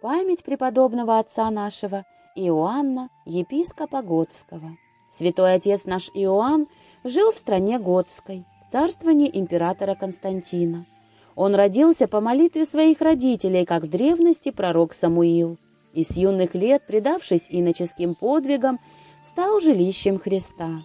Память преподобного отца нашего Иоанна, епископа Готвского. Святой отец наш Иоанн жил в стране Готвской, в царствовании императора Константина. Он родился по молитве своих родителей, как в древности пророк Самуил, и с юных лет, предавшись иноческим подвигам, стал жилищем Христа.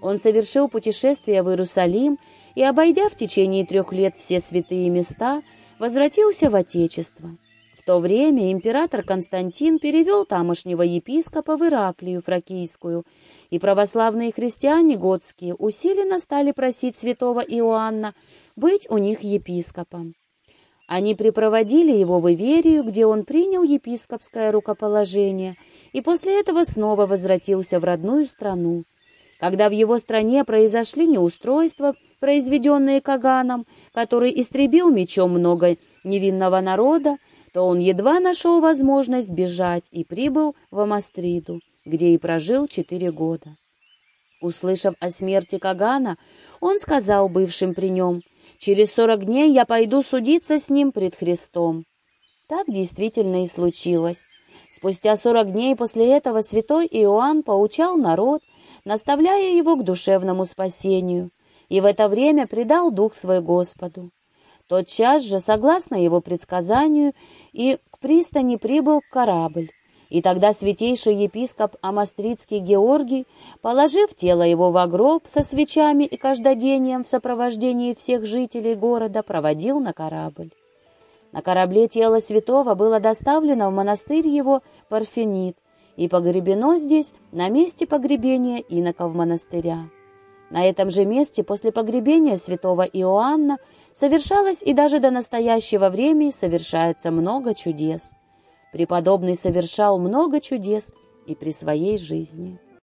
Он совершил путешествие в Иерусалим и, обойдя в течение трех лет все святые места, возвратился в Отечество. В то время император Константин перевел тамошнего епископа в Ираклию Фракийскую, и православные христиане готские усиленно стали просить святого Иоанна быть у них епископом. Они припроводили его в Иверию, где он принял епископское рукоположение, и после этого снова возвратился в родную страну. Когда в его стране произошли неустройства, произведенные Каганом, который истребил мечом много невинного народа, то он едва нашел возможность бежать и прибыл в Амастриду, где и прожил четыре года. Услышав о смерти Кагана, он сказал бывшим при нем, «Через сорок дней я пойду судиться с ним пред Христом». Так действительно и случилось. Спустя сорок дней после этого святой Иоанн поучал народ, наставляя его к душевному спасению, и в это время предал дух свой Господу. Тотчас же, согласно его предсказанию, и к пристани прибыл корабль, и тогда святейший епископ Амастрицкий Георгий, положив тело его в гроб со свечами и каждодением в сопровождении всех жителей города, проводил на корабль. На корабле тело святого было доставлено в монастырь его Парфенит и погребено здесь, на месте погребения иноков монастыря. На этом же месте после погребения святого Иоанна совершалось и даже до настоящего времени совершается много чудес. Преподобный совершал много чудес и при своей жизни.